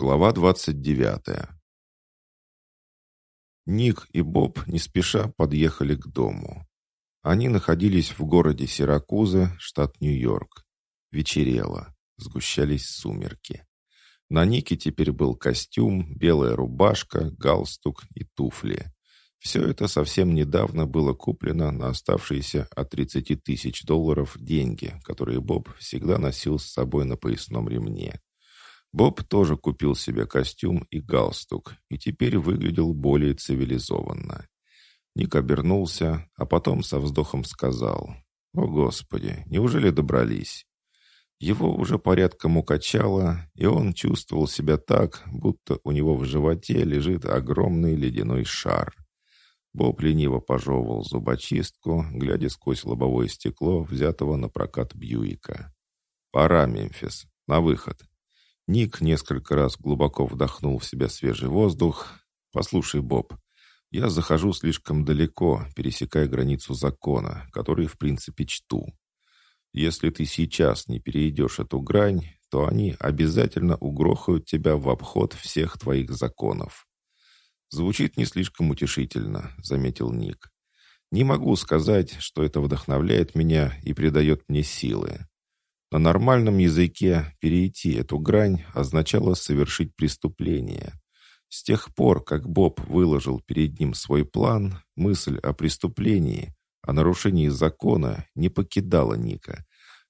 Глава 29 Ник и Боб не спеша подъехали к дому. Они находились в городе Сиракузы, штат Нью-Йорк. Вечерело, сгущались сумерки. На Нике теперь был костюм, белая рубашка, галстук и туфли. Все это совсем недавно было куплено на оставшиеся от 30 тысяч долларов деньги, которые Боб всегда носил с собой на поясном ремне. Боб тоже купил себе костюм и галстук, и теперь выглядел более цивилизованно. Ник обернулся, а потом со вздохом сказал, «О, Господи, неужели добрались?» Его уже порядком укачало, и он чувствовал себя так, будто у него в животе лежит огромный ледяной шар. Боб лениво пожевывал зубочистку, глядя сквозь лобовое стекло, взятого на прокат Бьюика. «Пора, Мемфис, на выход!» Ник несколько раз глубоко вдохнул в себя свежий воздух. «Послушай, Боб, я захожу слишком далеко, пересекая границу закона, который, в принципе, чту. Если ты сейчас не перейдешь эту грань, то они обязательно угрохают тебя в обход всех твоих законов». «Звучит не слишком утешительно», — заметил Ник. «Не могу сказать, что это вдохновляет меня и придает мне силы. На нормальном языке перейти эту грань означало совершить преступление. С тех пор, как Боб выложил перед ним свой план, мысль о преступлении, о нарушении закона не покидала Ника,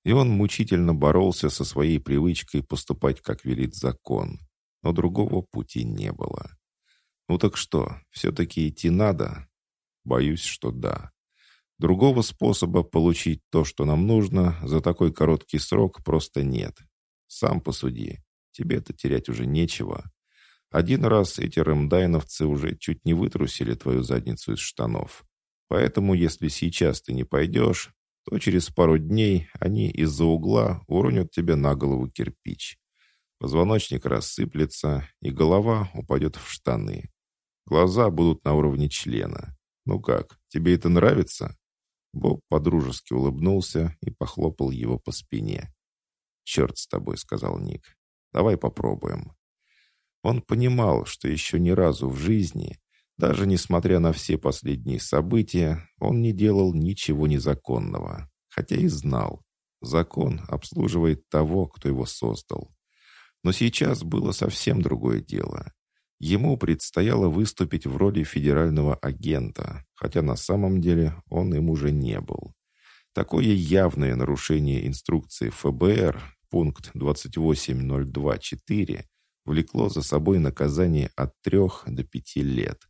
и он мучительно боролся со своей привычкой поступать, как велит закон. Но другого пути не было. «Ну так что, все-таки идти надо?» «Боюсь, что да». Другого способа получить то, что нам нужно, за такой короткий срок просто нет. Сам посуди. Тебе-то терять уже нечего. Один раз эти рэмдайновцы уже чуть не вытрусили твою задницу из штанов. Поэтому, если сейчас ты не пойдешь, то через пару дней они из-за угла уронят тебе на голову кирпич. Позвоночник рассыплется, и голова упадет в штаны. Глаза будут на уровне члена. Ну как, тебе это нравится? Боб подружески улыбнулся и похлопал его по спине. «Черт с тобой», — сказал Ник. «Давай попробуем». Он понимал, что еще ни разу в жизни, даже несмотря на все последние события, он не делал ничего незаконного, хотя и знал. Закон обслуживает того, кто его создал. Но сейчас было совсем другое дело. Ему предстояло выступить в роли федерального агента, хотя на самом деле он им уже не был. Такое явное нарушение инструкции ФБР, пункт 28024, влекло за собой наказание от трех до пяти лет.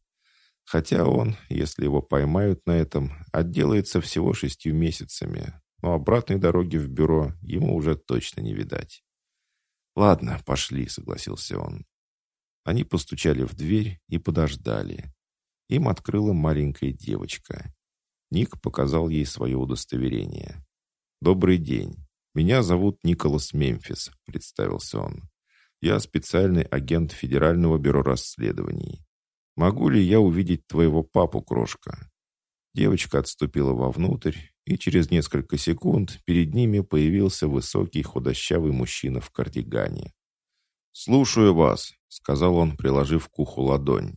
Хотя он, если его поймают на этом, отделается всего шестью месяцами, но обратной дороги в бюро ему уже точно не видать. «Ладно, пошли», — согласился он. Они постучали в дверь и подождали. Им открыла маленькая девочка. Ник показал ей свое удостоверение. «Добрый день. Меня зовут Николас Мемфис», — представился он. «Я специальный агент Федерального бюро расследований. Могу ли я увидеть твоего папу, крошка?» Девочка отступила вовнутрь, и через несколько секунд перед ними появился высокий худощавый мужчина в кардигане. «Слушаю вас», — сказал он, приложив к уху ладонь.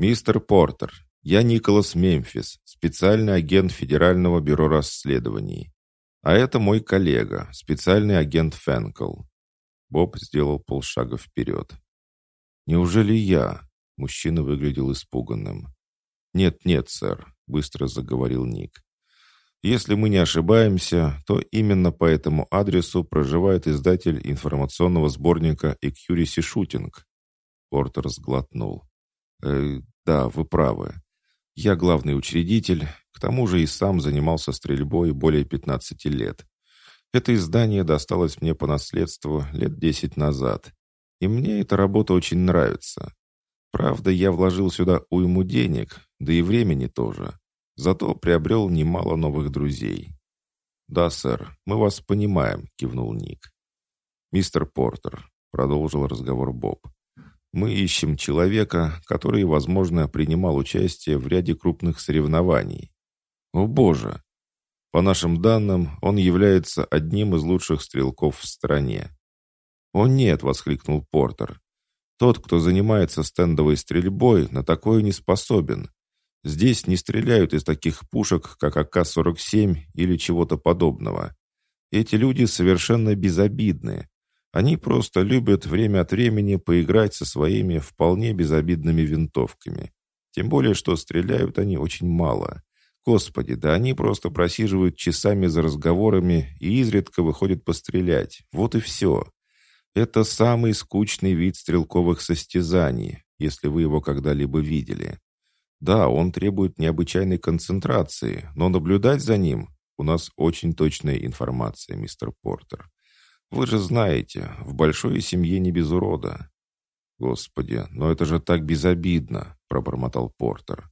«Мистер Портер, я Николас Мемфис, специальный агент Федерального бюро расследований. А это мой коллега, специальный агент Фэнкл». Боб сделал полшага вперед. «Неужели я?» — мужчина выглядел испуганным. «Нет-нет, сэр», — быстро заговорил Ник. Если мы не ошибаемся, то именно по этому адресу проживает издатель информационного сборника «Accuracy Shooting». Портер сглотнул. «Э, «Да, вы правы. Я главный учредитель, к тому же и сам занимался стрельбой более 15 лет. Это издание досталось мне по наследству лет 10 назад, и мне эта работа очень нравится. Правда, я вложил сюда уйму денег, да и времени тоже». Зато приобрел немало новых друзей. «Да, сэр, мы вас понимаем», — кивнул Ник. «Мистер Портер», — продолжил разговор Боб, «мы ищем человека, который, возможно, принимал участие в ряде крупных соревнований». «О, боже!» По нашим данным, он является одним из лучших стрелков в стране. «О нет!» — воскликнул Портер. Тот, кто занимается стендовой стрельбой, на такое не способен. Здесь не стреляют из таких пушек, как АК-47 или чего-то подобного. Эти люди совершенно безобидны. Они просто любят время от времени поиграть со своими вполне безобидными винтовками. Тем более, что стреляют они очень мало. Господи, да они просто просиживают часами за разговорами и изредка выходят пострелять. Вот и все. Это самый скучный вид стрелковых состязаний, если вы его когда-либо видели. Да, он требует необычайной концентрации, но наблюдать за ним у нас очень точная информация, мистер Портер. Вы же знаете, в большой семье не без урода. Господи, но это же так безобидно, пробормотал Портер.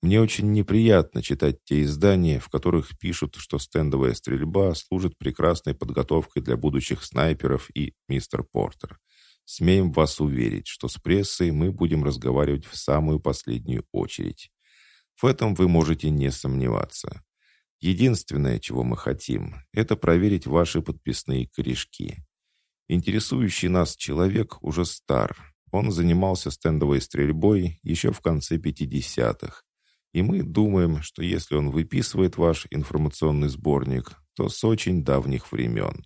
Мне очень неприятно читать те издания, в которых пишут, что стендовая стрельба служит прекрасной подготовкой для будущих снайперов и мистер Портер. Смеем вас уверить, что с прессой мы будем разговаривать в самую последнюю очередь. В этом вы можете не сомневаться. Единственное, чего мы хотим, это проверить ваши подписные корешки. Интересующий нас человек уже стар. Он занимался стендовой стрельбой еще в конце 50-х. И мы думаем, что если он выписывает ваш информационный сборник, то с очень давних времен.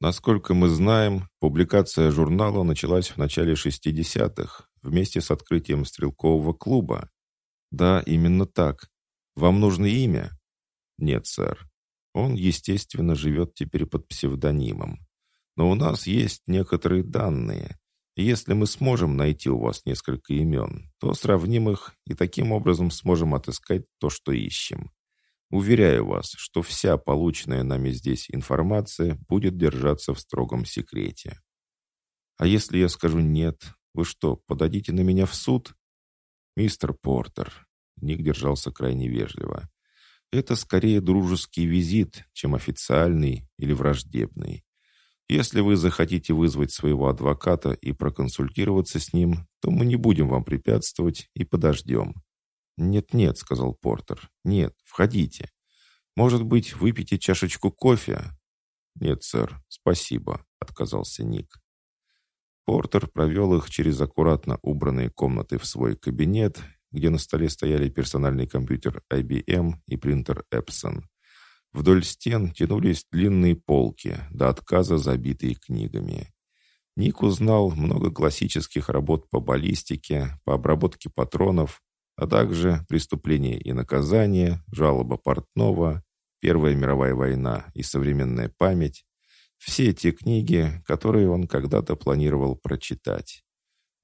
Насколько мы знаем, публикация журнала началась в начале 60-х, вместе с открытием стрелкового клуба. Да, именно так. Вам нужно имя? Нет, сэр. Он, естественно, живет теперь под псевдонимом. Но у нас есть некоторые данные. Если мы сможем найти у вас несколько имен, то сравним их и таким образом сможем отыскать то, что ищем. Уверяю вас, что вся полученная нами здесь информация будет держаться в строгом секрете. А если я скажу «нет», вы что, подадите на меня в суд? Мистер Портер, Ник держался крайне вежливо. Это скорее дружеский визит, чем официальный или враждебный. Если вы захотите вызвать своего адвоката и проконсультироваться с ним, то мы не будем вам препятствовать и подождем. «Нет-нет», — сказал Портер. «Нет, входите. Может быть, выпейте чашечку кофе?» «Нет, сэр, спасибо», — отказался Ник. Портер провел их через аккуратно убранные комнаты в свой кабинет, где на столе стояли персональный компьютер IBM и принтер Epson. Вдоль стен тянулись длинные полки, до отказа забитые книгами. Ник узнал много классических работ по баллистике, по обработке патронов, а также «Преступление и наказание», «Жалоба Портнова», «Первая мировая война» и «Современная память» — все те книги, которые он когда-то планировал прочитать.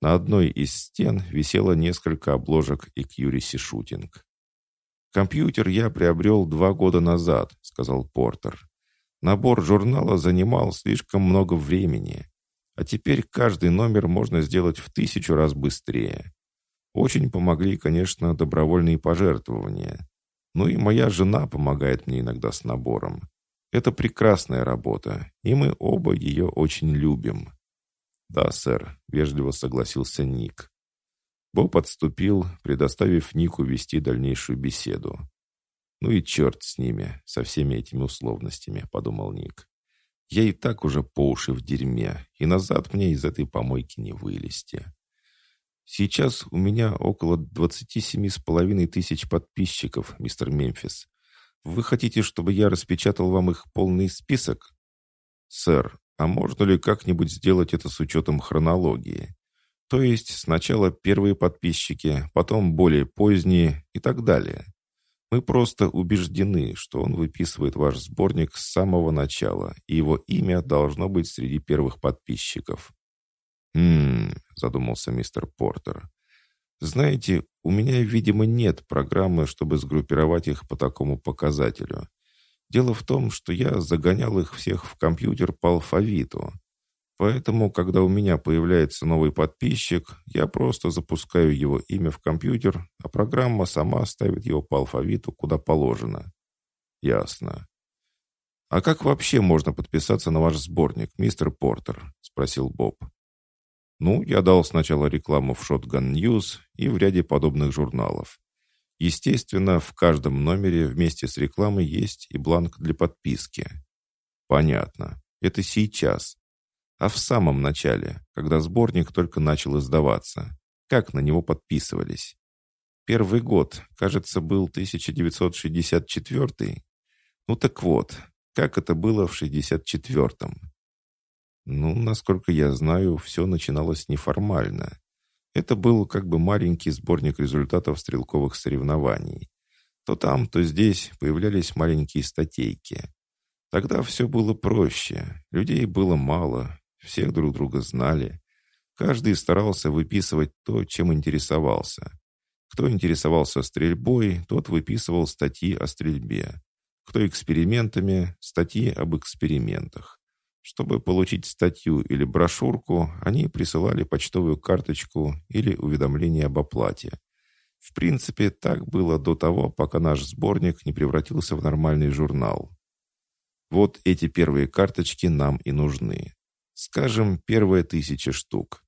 На одной из стен висело несколько обложек и Curiosity Шутинг. «Компьютер я приобрел два года назад», — сказал Портер. «Набор журнала занимал слишком много времени, а теперь каждый номер можно сделать в тысячу раз быстрее. Очень помогли, конечно, добровольные пожертвования. Ну и моя жена помогает мне иногда с набором. Это прекрасная работа, и мы оба ее очень любим». «Да, сэр», — вежливо согласился Ник. Боб отступил, предоставив Нику вести дальнейшую беседу. «Ну и черт с ними, со всеми этими условностями», — подумал Ник. «Я и так уже по уши в дерьме, и назад мне из этой помойки не вылезти». Сейчас у меня около двадцати семи с половиной тысяч подписчиков, мистер Мемфис. Вы хотите, чтобы я распечатал вам их полный список? Сэр, а можно ли как-нибудь сделать это с учетом хронологии? То есть сначала первые подписчики, потом более поздние и так далее. Мы просто убеждены, что он выписывает ваш сборник с самого начала, и его имя должно быть среди первых подписчиков. «Хм...» — задумался мистер Портер. «Знаете, у меня, видимо, нет программы, чтобы сгруппировать их по такому показателю. Дело в том, что я загонял их всех в компьютер по алфавиту. Поэтому, когда у меня появляется новый подписчик, я просто запускаю его имя в компьютер, а программа сама ставит его по алфавиту, куда положено». «Ясно». «А как вообще можно подписаться на ваш сборник, мистер Портер?» — спросил Боб. Ну, я дал сначала рекламу в Shotgun News и в ряде подобных журналов. Естественно, в каждом номере вместе с рекламой есть и бланк для подписки. Понятно. Это сейчас. а в самом начале, когда сборник только начал издаваться. Как на него подписывались? Первый год, кажется, был 1964 Ну так вот, как это было в 64-м? Ну, насколько я знаю, все начиналось неформально. Это был как бы маленький сборник результатов стрелковых соревнований. То там, то здесь появлялись маленькие статейки. Тогда все было проще, людей было мало, всех друг друга знали. Каждый старался выписывать то, чем интересовался. Кто интересовался стрельбой, тот выписывал статьи о стрельбе. Кто экспериментами, статьи об экспериментах. Чтобы получить статью или брошюрку, они присылали почтовую карточку или уведомление об оплате. В принципе, так было до того, пока наш сборник не превратился в нормальный журнал. Вот эти первые карточки нам и нужны. Скажем, первая тысяча штук.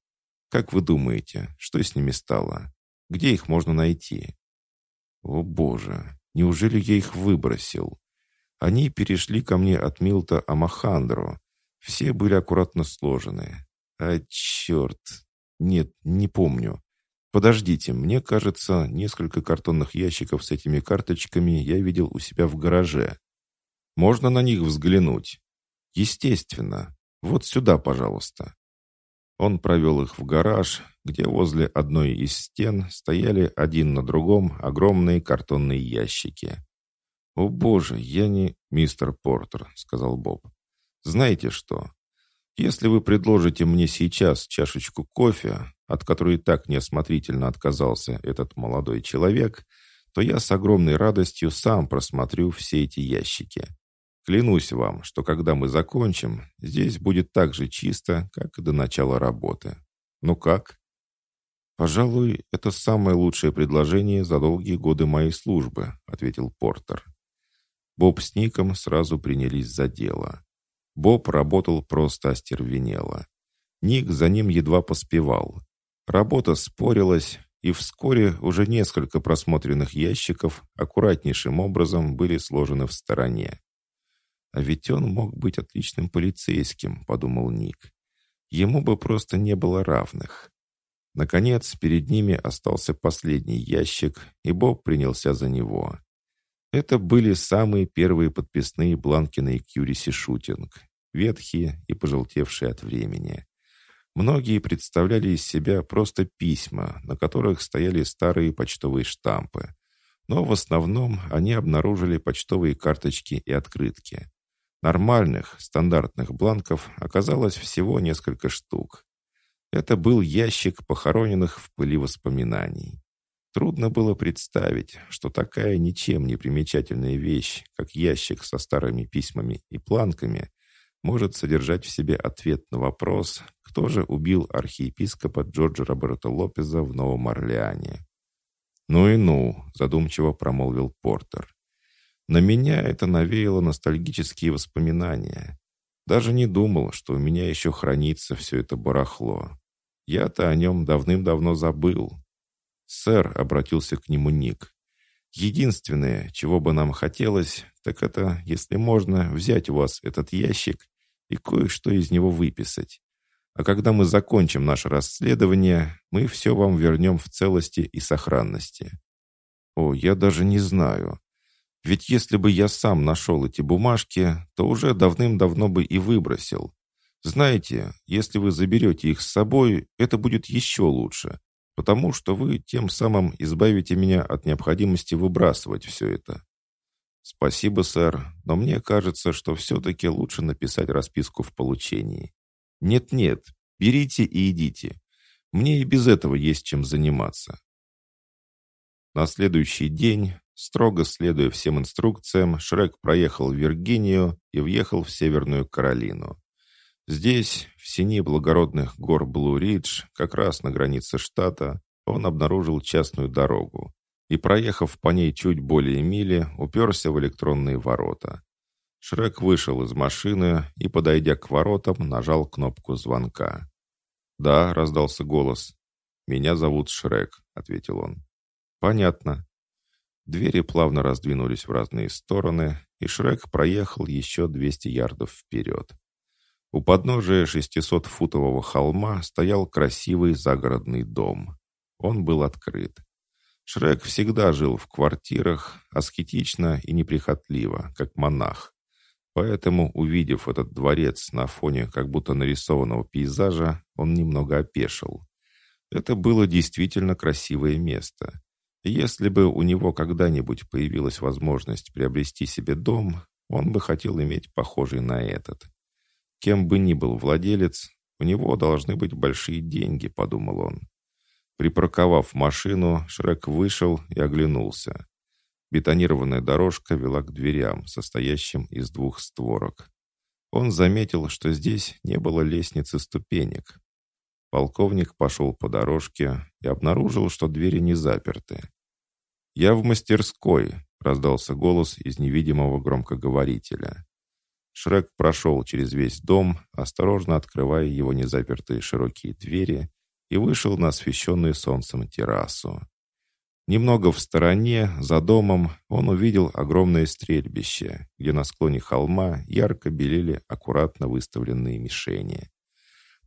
Как вы думаете, что с ними стало? Где их можно найти? О боже, неужели я их выбросил? Они перешли ко мне от Милта Амахандро. Все были аккуратно сложены. А черт! Нет, не помню. Подождите, мне кажется, несколько картонных ящиков с этими карточками я видел у себя в гараже. Можно на них взглянуть? Естественно. Вот сюда, пожалуйста». Он провел их в гараж, где возле одной из стен стояли один на другом огромные картонные ящики. «О боже, я не мистер Портер», — сказал Боб. «Знаете что? Если вы предложите мне сейчас чашечку кофе, от которой так неосмотрительно отказался этот молодой человек, то я с огромной радостью сам просмотрю все эти ящики. Клянусь вам, что когда мы закончим, здесь будет так же чисто, как и до начала работы. Ну как? Пожалуй, это самое лучшее предложение за долгие годы моей службы, ответил Портер. Боб с Ником сразу принялись за дело. Боб работал просто остервенело. Ник за ним едва поспевал. Работа спорилась, и вскоре уже несколько просмотренных ящиков аккуратнейшим образом были сложены в стороне. А ведь он мог быть отличным полицейским, подумал Ник. Ему бы просто не было равных. Наконец, перед ними остался последний ящик, и Боб принялся за него. Это были самые первые подписные бланки на Экьюрисе Шутинг, ветхие и пожелтевшие от времени. Многие представляли из себя просто письма, на которых стояли старые почтовые штампы. Но в основном они обнаружили почтовые карточки и открытки. Нормальных, стандартных бланков оказалось всего несколько штук. Это был ящик похороненных в пыли воспоминаний. Трудно было представить, что такая ничем не примечательная вещь, как ящик со старыми письмами и планками, может содержать в себе ответ на вопрос, кто же убил архиепископа Джорджа Роберта Лопеза в Новом Орлеане. «Ну и ну», — задумчиво промолвил Портер. На меня это навеяло ностальгические воспоминания. Даже не думал, что у меня еще хранится все это барахло. Я-то о нем давным-давно забыл. «Сэр», — обратился к нему Ник, — «единственное, чего бы нам хотелось, так это, если можно, взять у вас этот ящик и кое-что из него выписать. А когда мы закончим наше расследование, мы все вам вернем в целости и сохранности». «О, я даже не знаю. Ведь если бы я сам нашел эти бумажки, то уже давным-давно бы и выбросил. Знаете, если вы заберете их с собой, это будет еще лучше, потому что вы тем самым избавите меня от необходимости выбрасывать все это. Спасибо, сэр, но мне кажется, что все-таки лучше написать расписку в получении. Нет-нет, берите и идите. Мне и без этого есть чем заниматься. На следующий день Строго следуя всем инструкциям, Шрек проехал в Виргинию и въехал в Северную Каролину. Здесь, в сине благородных гор Блу-Ридж, как раз на границе штата, он обнаружил частную дорогу и, проехав по ней чуть более мили, уперся в электронные ворота. Шрек вышел из машины и, подойдя к воротам, нажал кнопку звонка. «Да», — раздался голос. «Меня зовут Шрек», — ответил он. «Понятно. Двери плавно раздвинулись в разные стороны, и Шрек проехал еще 200 ярдов вперед. У подножия 600-футового холма стоял красивый загородный дом. Он был открыт. Шрек всегда жил в квартирах, аскетично и неприхотливо, как монах. Поэтому, увидев этот дворец на фоне как будто нарисованного пейзажа, он немного опешил. Это было действительно красивое место. Если бы у него когда-нибудь появилась возможность приобрести себе дом, он бы хотел иметь похожий на этот. Кем бы ни был владелец, у него должны быть большие деньги, подумал он. Припарковав машину, Шрек вышел и оглянулся. Бетонированная дорожка вела к дверям, состоящим из двух створок. Он заметил, что здесь не было лестницы ступенек. Полковник пошел по дорожке и обнаружил, что двери не заперты. «Я в мастерской», — раздался голос из невидимого громкоговорителя. Шрек прошел через весь дом, осторожно открывая его незапертые широкие двери, и вышел на освещенную солнцем террасу. Немного в стороне, за домом, он увидел огромное стрельбище, где на склоне холма ярко белели аккуратно выставленные мишени.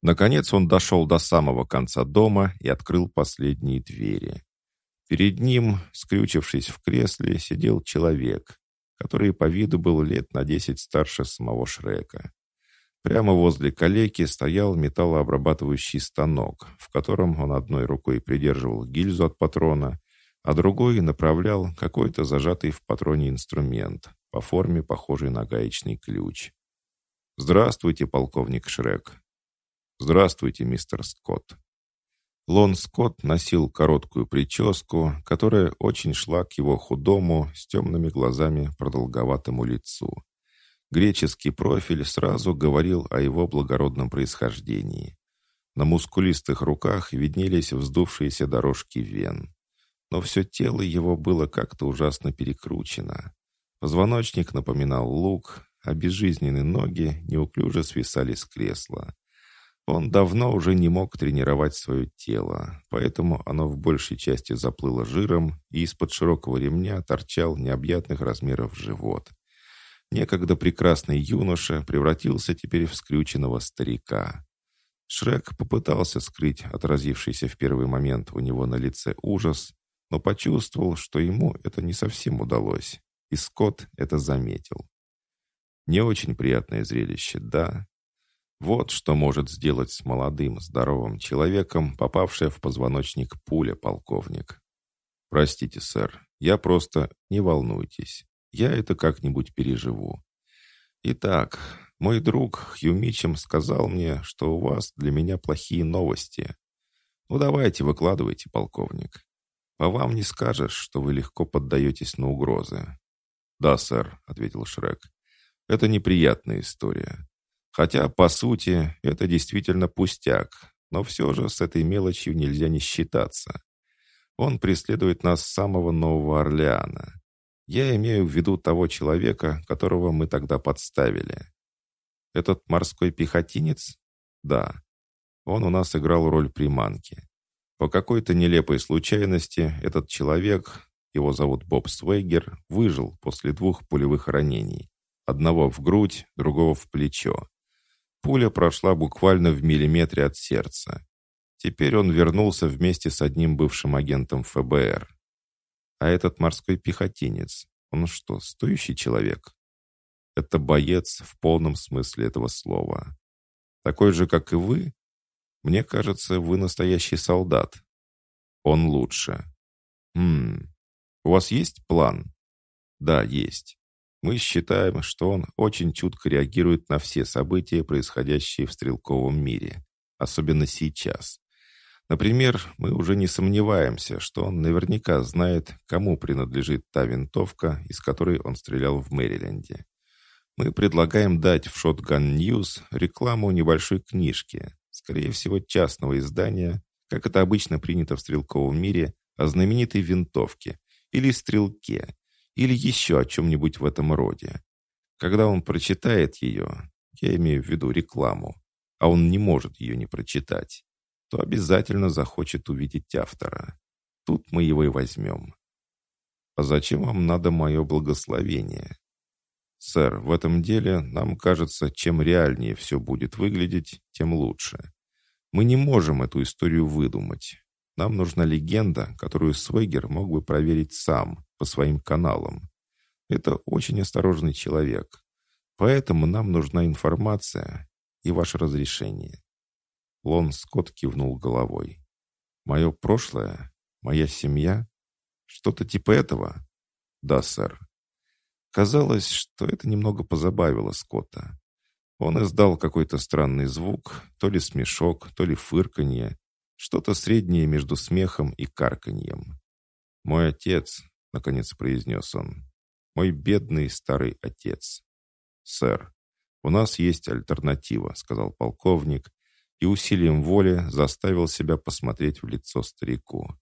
Наконец он дошел до самого конца дома и открыл последние двери. Перед ним, скрючившись в кресле, сидел человек, который по виду был лет на десять старше самого Шрека. Прямо возле калеки стоял металлообрабатывающий станок, в котором он одной рукой придерживал гильзу от патрона, а другой направлял какой-то зажатый в патроне инструмент, по форме похожий на гаечный ключ. «Здравствуйте, полковник Шрек». «Здравствуйте, мистер Скотт». Лон Скотт носил короткую прическу, которая очень шла к его худому, с темными глазами продолговатому лицу. Греческий профиль сразу говорил о его благородном происхождении. На мускулистых руках виднелись вздувшиеся дорожки вен. Но все тело его было как-то ужасно перекручено. Позвоночник напоминал лук, а безжизненные ноги неуклюже свисали с кресла. Он давно уже не мог тренировать свое тело, поэтому оно в большей части заплыло жиром, и из-под широкого ремня торчал необъятных размеров живот. Некогда прекрасный юноша превратился теперь в скрюченного старика. Шрек попытался скрыть отразившийся в первый момент у него на лице ужас, но почувствовал, что ему это не совсем удалось, и Скотт это заметил. Не очень приятное зрелище, да, вот что может сделать с молодым, здоровым человеком, попавшая в позвоночник пуля, полковник. Простите, сэр, я просто... Не волнуйтесь. Я это как-нибудь переживу. Итак, мой друг Хью Мичем сказал мне, что у вас для меня плохие новости. Ну давайте, выкладывайте, полковник. По вам не скажешь, что вы легко поддаетесь на угрозы. Да, сэр, ответил Шрек. Это неприятная история. Хотя, по сути, это действительно пустяк, но все же с этой мелочью нельзя не считаться. Он преследует нас с самого Нового Орлеана. Я имею в виду того человека, которого мы тогда подставили. Этот морской пехотинец? Да. Он у нас играл роль приманки. По какой-то нелепой случайности этот человек, его зовут Боб Свейгер, выжил после двух пулевых ранений. Одного в грудь, другого в плечо. Пуля прошла буквально в миллиметре от сердца. Теперь он вернулся вместе с одним бывшим агентом ФБР. А этот морской пехотинец, он что, стоящий человек? Это боец в полном смысле этого слова. Такой же, как и вы? Мне кажется, вы настоящий солдат. Он лучше. Хм, у вас есть план? Да, есть. Мы считаем, что он очень чутко реагирует на все события, происходящие в стрелковом мире, особенно сейчас. Например, мы уже не сомневаемся, что он наверняка знает, кому принадлежит та винтовка, из которой он стрелял в Мэриленде. Мы предлагаем дать в Shotgun News рекламу небольшой книжки, скорее всего, частного издания, как это обычно принято в стрелковом мире, о знаменитой винтовке или стрелке, или еще о чем-нибудь в этом роде. Когда он прочитает ее, я имею в виду рекламу, а он не может ее не прочитать, то обязательно захочет увидеть автора. Тут мы его и возьмем. А зачем вам надо мое благословение? «Сэр, в этом деле нам кажется, чем реальнее все будет выглядеть, тем лучше. Мы не можем эту историю выдумать. Нам нужна легенда, которую Свегер мог бы проверить сам, по своим каналам. Это очень осторожный человек. Поэтому нам нужна информация и ваше разрешение». Лон Скотт кивнул головой. «Мое прошлое? Моя семья? Что-то типа этого?» «Да, сэр». Казалось, что это немного позабавило Скотта. Он издал какой-то странный звук, то ли смешок, то ли фырканье, что-то среднее между смехом и карканьем. «Мой отец», — наконец произнес он, — «мой бедный старый отец». «Сэр, у нас есть альтернатива», — сказал полковник, и усилием воли заставил себя посмотреть в лицо старику.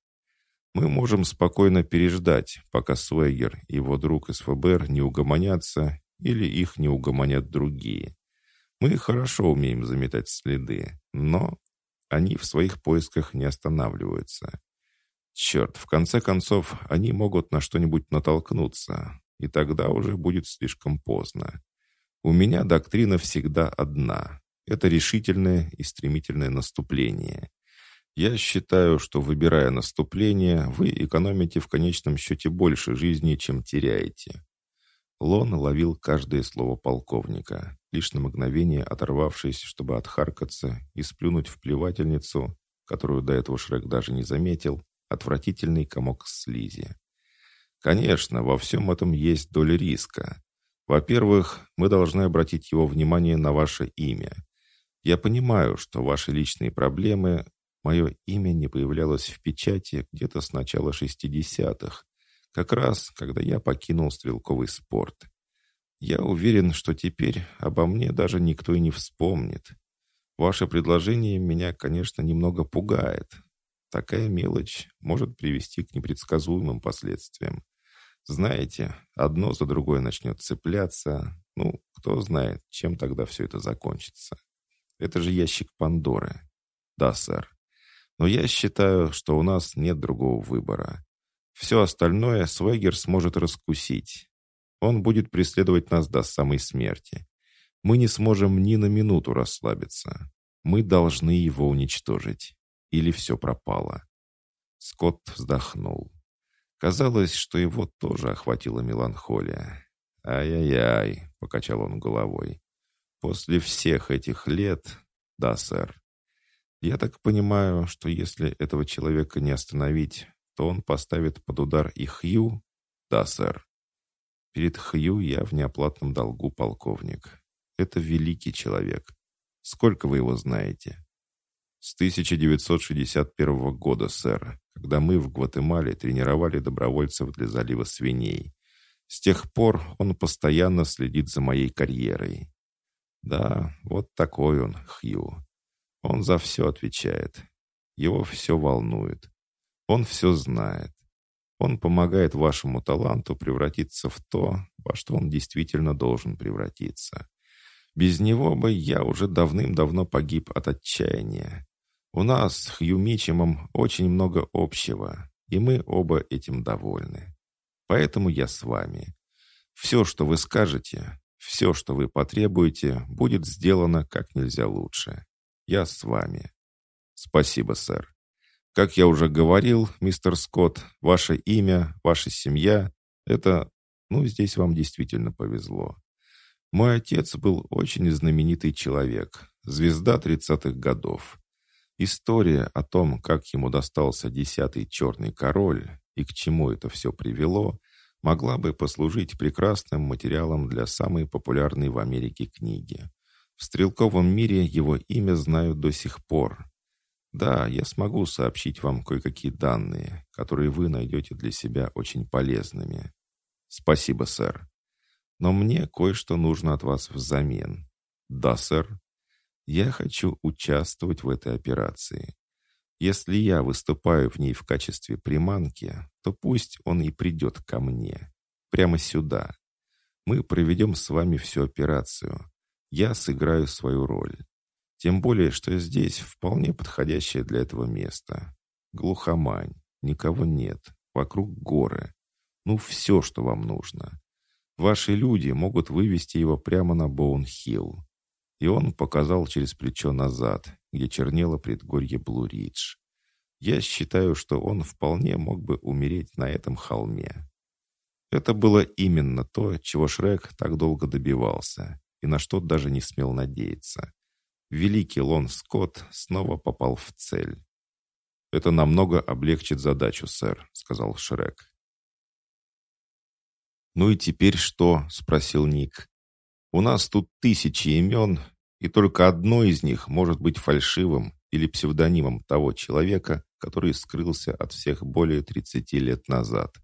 «Мы можем спокойно переждать, пока Свегер и его друг из ФБР не угомонятся или их не угомонят другие. Мы хорошо умеем заметать следы, но они в своих поисках не останавливаются. Черт, в конце концов, они могут на что-нибудь натолкнуться, и тогда уже будет слишком поздно. У меня доктрина всегда одна. Это решительное и стремительное наступление. Я считаю, что выбирая наступление, вы экономите в конечном счете больше жизни, чем теряете. Лон ловил каждое слово полковника, лишь на мгновение оторвавшись, чтобы отхаркаться и сплюнуть в плевательницу, которую до этого Шрек даже не заметил, отвратительный комок слизи. Конечно, во всем этом есть доля риска. Во-первых, мы должны обратить его внимание на ваше имя. Я понимаю, что ваши личные проблемы... Мое имя не появлялось в печати где-то с начала 60-х, как раз, когда я покинул стрелковый спорт. Я уверен, что теперь обо мне даже никто и не вспомнит. Ваше предложение меня, конечно, немного пугает. Такая мелочь может привести к непредсказуемым последствиям. Знаете, одно за другое начнет цепляться. Ну, кто знает, чем тогда все это закончится. Это же ящик Пандоры. Да, сэр. Но я считаю, что у нас нет другого выбора. Все остальное Свегер сможет раскусить. Он будет преследовать нас до самой смерти. Мы не сможем ни на минуту расслабиться. Мы должны его уничтожить. Или все пропало. Скотт вздохнул. Казалось, что его тоже охватила меланхолия. «Ай-яй-яй», — покачал он головой. После всех этих лет... Да, сэр. Я так понимаю, что если этого человека не остановить, то он поставит под удар и Хью? Да, сэр. Перед Хью я в неоплатном долгу, полковник. Это великий человек. Сколько вы его знаете? С 1961 года, сэр, когда мы в Гватемале тренировали добровольцев для залива свиней. С тех пор он постоянно следит за моей карьерой. Да, вот такой он, Хью. Он за все отвечает. Его все волнует. Он все знает. Он помогает вашему таланту превратиться в то, во что он действительно должен превратиться. Без него бы я уже давным-давно погиб от отчаяния. У нас с Хью Мичемом очень много общего, и мы оба этим довольны. Поэтому я с вами. Все, что вы скажете, все, что вы потребуете, будет сделано как нельзя лучше. Я с вами. Спасибо, сэр. Как я уже говорил, мистер Скотт, ваше имя, ваша семья — это... Ну, здесь вам действительно повезло. Мой отец был очень знаменитый человек, звезда 30-х годов. История о том, как ему достался десятый черный король и к чему это все привело — могла бы послужить прекрасным материалом для самой популярной в Америке книги. В стрелковом мире его имя знают до сих пор. Да, я смогу сообщить вам кое-какие данные, которые вы найдете для себя очень полезными. Спасибо, сэр. Но мне кое-что нужно от вас взамен. Да, сэр. Я хочу участвовать в этой операции. Если я выступаю в ней в качестве приманки, то пусть он и придет ко мне. Прямо сюда. Мы проведем с вами всю операцию. Я сыграю свою роль. Тем более, что здесь вполне подходящее для этого место. Глухомань. Никого нет. Вокруг горы. Ну, все, что вам нужно. Ваши люди могут вывести его прямо на Боун-Хилл». И он показал через плечо назад, где чернело предгорье Блу-Ридж. Я считаю, что он вполне мог бы умереть на этом холме. Это было именно то, чего Шрек так долго добивался, и на что даже не смел надеяться. Великий Лон Скотт снова попал в цель. «Это намного облегчит задачу, сэр», — сказал Шрек. «Ну и теперь что?» — спросил Ник. «У нас тут тысячи имен, и только одно из них может быть фальшивым или псевдонимом того человека, который скрылся от всех более 30 лет назад.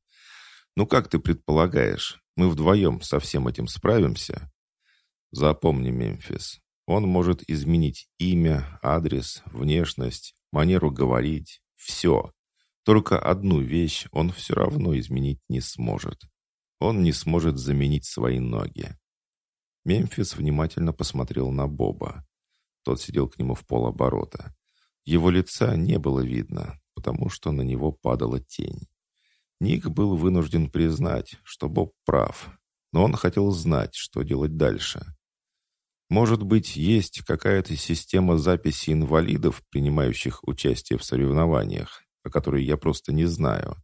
Ну как ты предполагаешь, мы вдвоем со всем этим справимся? Запомни, Мемфис, он может изменить имя, адрес, внешность, манеру говорить, все. Только одну вещь он все равно изменить не сможет. Он не сможет заменить свои ноги. Мемфис внимательно посмотрел на Боба. Тот сидел к нему в полоборота. Его лица не было видно, потому что на него падала тень. Ник был вынужден признать, что Боб прав, но он хотел знать, что делать дальше. Может быть, есть какая-то система записи инвалидов, принимающих участие в соревнованиях, о которой я просто не знаю.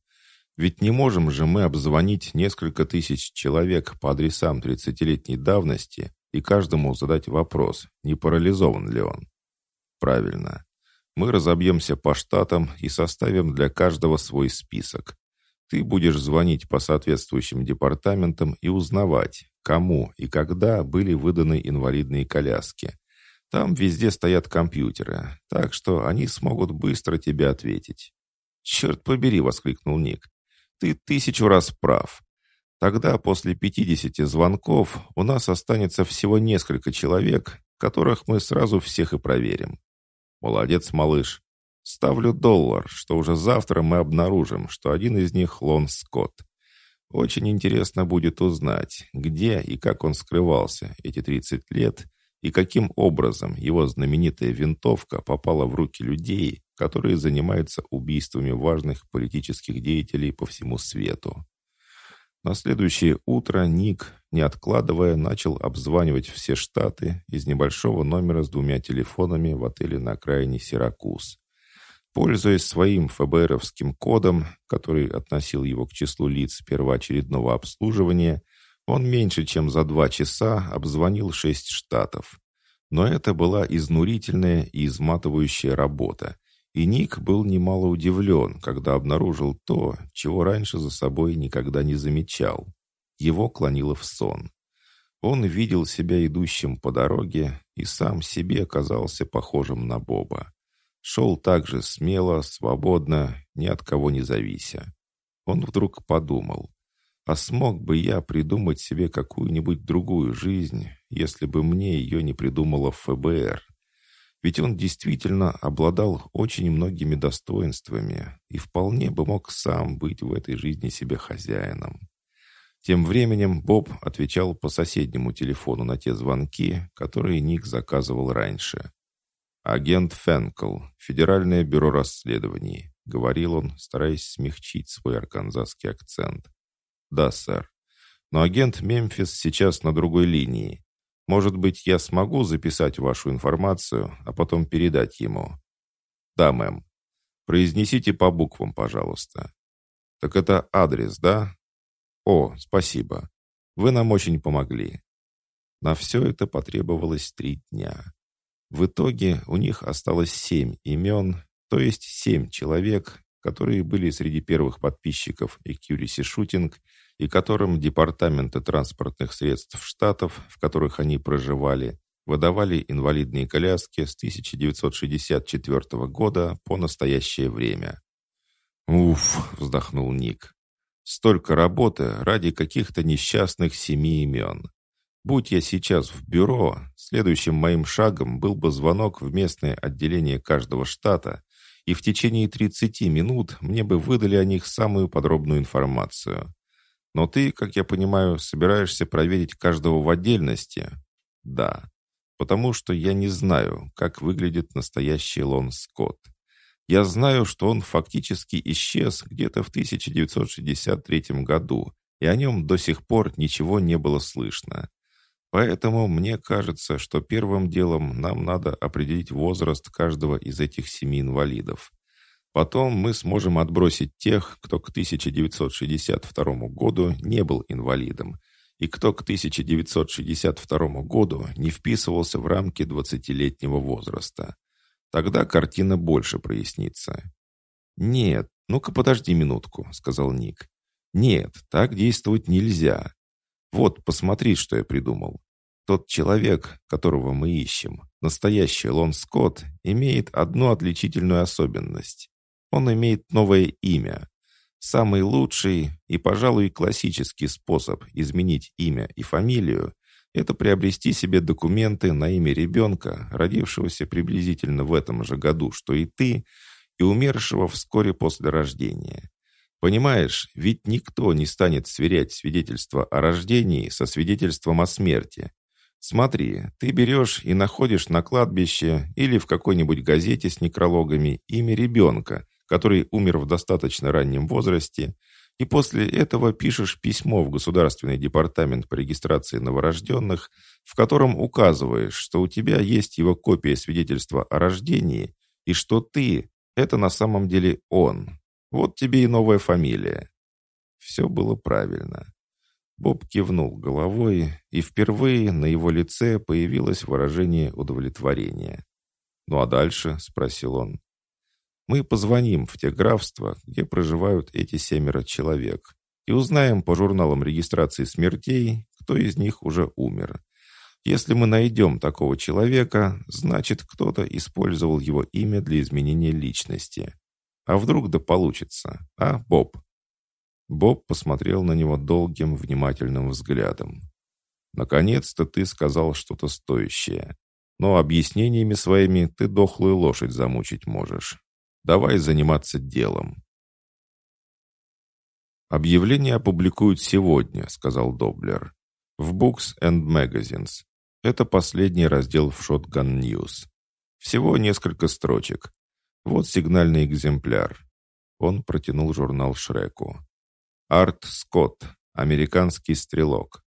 Ведь не можем же мы обзвонить несколько тысяч человек по адресам 30-летней давности и каждому задать вопрос, не парализован ли он. Правильно. Мы разобьемся по штатам и составим для каждого свой список. Ты будешь звонить по соответствующим департаментам и узнавать, кому и когда были выданы инвалидные коляски. Там везде стоят компьютеры, так что они смогут быстро тебе ответить. «Черт побери!» — воскликнул Ник. «Ты тысячу раз прав. Тогда после 50 звонков у нас останется всего несколько человек, которых мы сразу всех и проверим. «Молодец, малыш. Ставлю доллар, что уже завтра мы обнаружим, что один из них Лон Скотт. Очень интересно будет узнать, где и как он скрывался эти 30 лет, и каким образом его знаменитая винтовка попала в руки людей, которые занимаются убийствами важных политических деятелей по всему свету. На следующее утро Ник, не откладывая, начал обзванивать все штаты из небольшого номера с двумя телефонами в отеле на окраине Сиракуз. Пользуясь своим ФБРовским кодом, который относил его к числу лиц первоочередного обслуживания, он меньше чем за два часа обзвонил шесть штатов. Но это была изнурительная и изматывающая работа, и Ник был немало удивлен, когда обнаружил то, чего раньше за собой никогда не замечал. Его клонило в сон. Он видел себя идущим по дороге и сам себе казался похожим на Боба. Шел так же смело, свободно, ни от кого не завися. Он вдруг подумал, а смог бы я придумать себе какую-нибудь другую жизнь, если бы мне ее не придумала ФБР? Ведь он действительно обладал очень многими достоинствами и вполне бы мог сам быть в этой жизни себе хозяином. Тем временем Боб отвечал по соседнему телефону на те звонки, которые Ник заказывал раньше. «Агент Фенкл, Федеральное бюро расследований», — говорил он, стараясь смягчить свой арканзасский акцент. «Да, сэр. Но агент Мемфис сейчас на другой линии. Может быть, я смогу записать вашу информацию, а потом передать ему?» «Да, мэм. Произнесите по буквам, пожалуйста». «Так это адрес, да?» «О, спасибо. Вы нам очень помогли». На все это потребовалось три дня. В итоге у них осталось семь имен, то есть семь человек, которые были среди первых подписчиков Accuracy Shooting и которым департаменты транспортных средств штатов, в которых они проживали, выдавали инвалидные коляски с 1964 года по настоящее время. «Уф!» — вздохнул Ник. «Столько работы ради каких-то несчастных семи имен. Будь я сейчас в бюро, следующим моим шагом был бы звонок в местное отделение каждого штата, и в течение 30 минут мне бы выдали о них самую подробную информацию. Но ты, как я понимаю, собираешься проверить каждого в отдельности? Да. Потому что я не знаю, как выглядит настоящий Лон Скотт. Я знаю, что он фактически исчез где-то в 1963 году, и о нем до сих пор ничего не было слышно. Поэтому мне кажется, что первым делом нам надо определить возраст каждого из этих семи инвалидов. Потом мы сможем отбросить тех, кто к 1962 году не был инвалидом, и кто к 1962 году не вписывался в рамки 20-летнего возраста. Тогда картина больше прояснится. «Нет, ну-ка подожди минутку», — сказал Ник. «Нет, так действовать нельзя. Вот, посмотри, что я придумал. Тот человек, которого мы ищем, настоящий Лон Скотт, имеет одну отличительную особенность. Он имеет новое имя. Самый лучший и, пожалуй, классический способ изменить имя и фамилию – это приобрести себе документы на имя ребенка, родившегося приблизительно в этом же году, что и ты, и умершего вскоре после рождения. Понимаешь, ведь никто не станет сверять свидетельство о рождении со свидетельством о смерти. Смотри, ты берешь и находишь на кладбище или в какой-нибудь газете с некрологами имя ребенка, который умер в достаточно раннем возрасте, и после этого пишешь письмо в Государственный департамент по регистрации новорожденных, в котором указываешь, что у тебя есть его копия свидетельства о рождении и что ты — это на самом деле он. Вот тебе и новая фамилия». Все было правильно. Боб кивнул головой, и впервые на его лице появилось выражение удовлетворения. «Ну а дальше?» — спросил он. «Мы позвоним в те графства, где проживают эти семеро человек, и узнаем по журналам регистрации смертей, кто из них уже умер. Если мы найдем такого человека, значит, кто-то использовал его имя для изменения личности. А вдруг да получится, а, Боб?» Боб посмотрел на него долгим, внимательным взглядом. «Наконец-то ты сказал что-то стоящее. Но объяснениями своими ты дохлую лошадь замучить можешь. Давай заниматься делом». «Объявление опубликуют сегодня», — сказал Доблер. «В Books and Magazines. Это последний раздел в Shotgun News. Всего несколько строчек. Вот сигнальный экземпляр. Он протянул журнал Шреку. Арт Скотт, американский стрелок.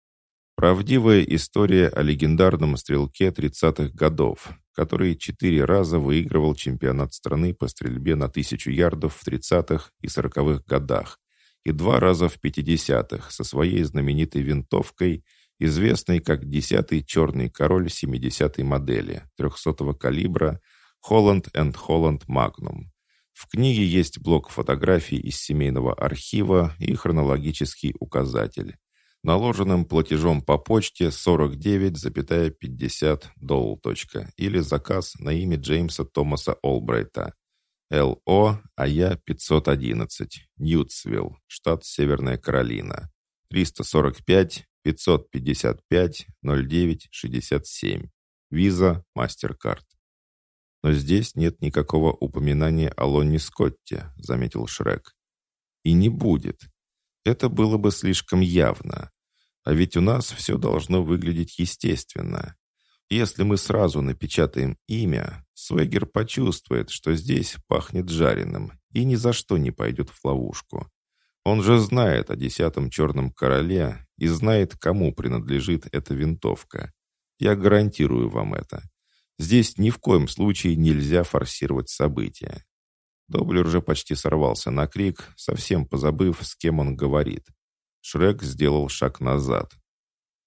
Правдивая история о легендарном стрелке 30-х годов, который четыре раза выигрывал чемпионат страны по стрельбе на тысячу ярдов в 30-х и 40-х годах и два раза в 50-х со своей знаменитой винтовкой, известной как 10-й черный король 70-й модели 300-го калибра – Холланд энд Холланд Магнум. В книге есть блок фотографий из семейного архива и хронологический указатель. Наложенным платежом по почте 49,50 долл. или заказ на имя Джеймса Томаса Олбрайта. ЛО АЯ 511, Ньютсвилл, штат Северная Каролина. 345 555 09 67. Виза, MasterCard. «Но здесь нет никакого упоминания о Лонне Скотте», — заметил Шрек. «И не будет. Это было бы слишком явно. А ведь у нас все должно выглядеть естественно. Если мы сразу напечатаем имя, Свегер почувствует, что здесь пахнет жареным и ни за что не пойдет в ловушку. Он же знает о десятом черном короле и знает, кому принадлежит эта винтовка. Я гарантирую вам это. Здесь ни в коем случае нельзя форсировать события. Доблер уже почти сорвался на крик, совсем позабыв, с кем он говорит. Шрек сделал шаг назад.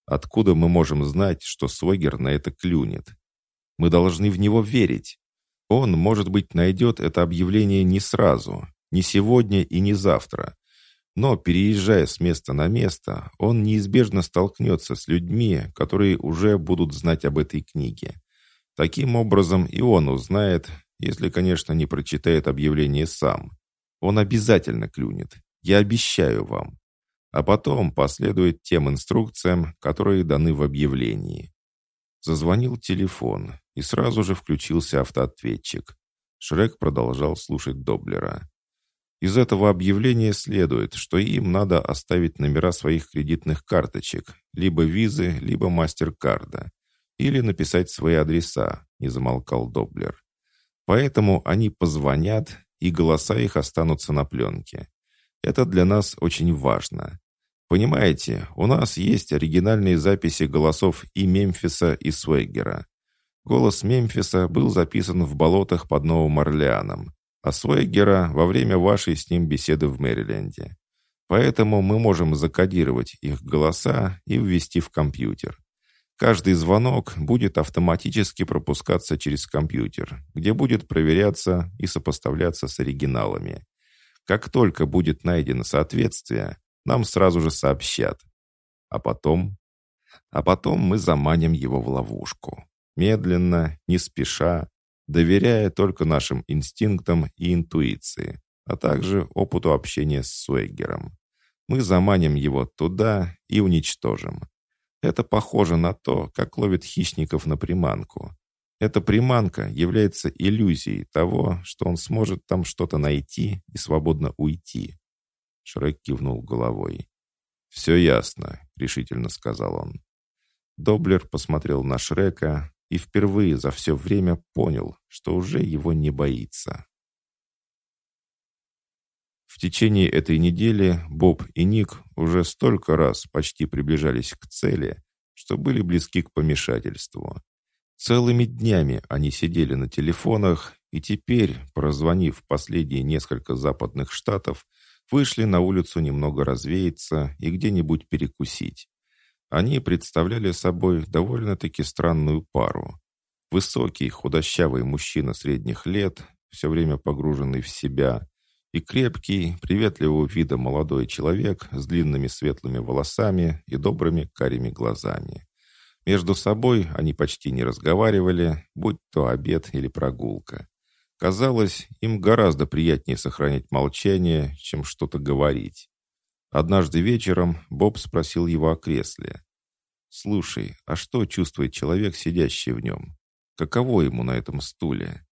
Откуда мы можем знать, что Свогер на это клюнет? Мы должны в него верить. Он, может быть, найдет это объявление не сразу, не сегодня и не завтра. Но, переезжая с места на место, он неизбежно столкнется с людьми, которые уже будут знать об этой книге. Таким образом и он узнает, если, конечно, не прочитает объявление сам. Он обязательно клюнет. Я обещаю вам. А потом последует тем инструкциям, которые даны в объявлении. Зазвонил телефон, и сразу же включился автоответчик. Шрек продолжал слушать Доблера. Из этого объявления следует, что им надо оставить номера своих кредитных карточек, либо визы, либо мастер-карда. Или написать свои адреса, не замолкал Доблер. Поэтому они позвонят, и голоса их останутся на пленке. Это для нас очень важно. Понимаете, у нас есть оригинальные записи голосов и Мемфиса, и Свеггера. Голос Мемфиса был записан в болотах под Новым Орлеаном, а Свеггера во время вашей с ним беседы в Мэриленде. Поэтому мы можем закодировать их голоса и ввести в компьютер. Каждый звонок будет автоматически пропускаться через компьютер, где будет проверяться и сопоставляться с оригиналами. Как только будет найдено соответствие, нам сразу же сообщат. А потом... А потом мы заманим его в ловушку. Медленно, не спеша, доверяя только нашим инстинктам и интуиции, а также опыту общения с Суэггером. Мы заманим его туда и уничтожим. Это похоже на то, как ловят хищников на приманку. Эта приманка является иллюзией того, что он сможет там что-то найти и свободно уйти. Шрек кивнул головой. «Все ясно», — решительно сказал он. Доблер посмотрел на Шрека и впервые за все время понял, что уже его не боится. В течение этой недели Боб и Ник уже столько раз почти приближались к цели, что были близки к помешательству. Целыми днями они сидели на телефонах и теперь, прозвонив последние несколько западных штатов, вышли на улицу немного развеяться и где-нибудь перекусить. Они представляли собой довольно-таки странную пару. Высокий, худощавый мужчина средних лет, все время погруженный в себя, и крепкий, приветливого вида молодой человек с длинными светлыми волосами и добрыми карими глазами. Между собой они почти не разговаривали, будь то обед или прогулка. Казалось, им гораздо приятнее сохранять молчание, чем что-то говорить. Однажды вечером Боб спросил его о кресле. «Слушай, а что чувствует человек, сидящий в нем? Каково ему на этом стуле?»